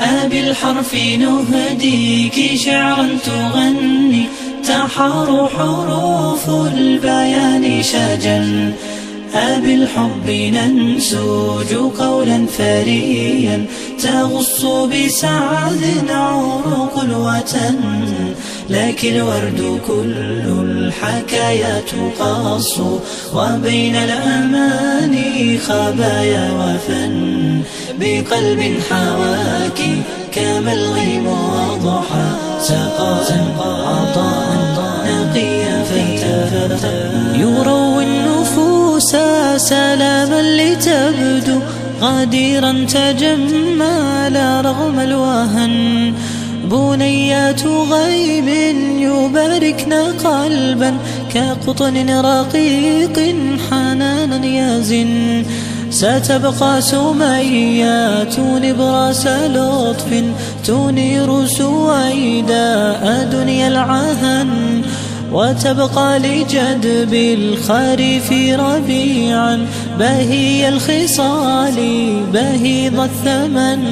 أبي الحرف نهديك شعرا تغني تحار حروف البيان شجا أبالحب ننسوج قولا ثريا تغص بسعد عروق الوتن لكن الورد كل الحكايات قص وبين الأماني خبايا وفن. بقلب حواك كما الغيم وضحى سقى عطاء نقيا فتى يروي النفوس سلاما لتبدو غديرا تجمل رغم الوهن. بنيات غيب يباركن قلبا كقطن رقيق حنانا يزن. ستبقى سميات نبراس لطف تنير سويداء دنيا العهن وتبقى لجدب الخريف ربيعا. بهي الخصال بهيض الثمن.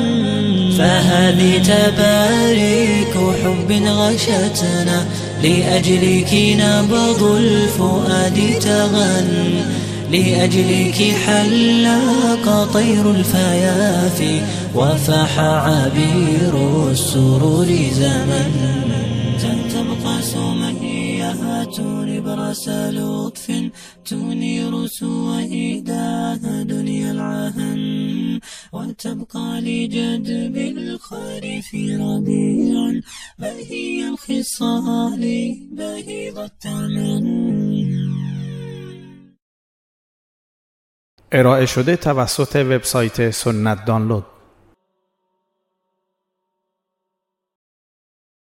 فهذه تبارك حب غشتنا لأجلك نبض الفؤاد تغن. لأجلك حلاق طير الفيافي وفاح عبير السرور زمن. تبقى سميات نبرس لطف تنير سويداها دنيا العهن وتبقى لجدب الخريف ربيعا بهي الخصال بهيض الثمن ارائه شده توسط وبسایت سنت دانلود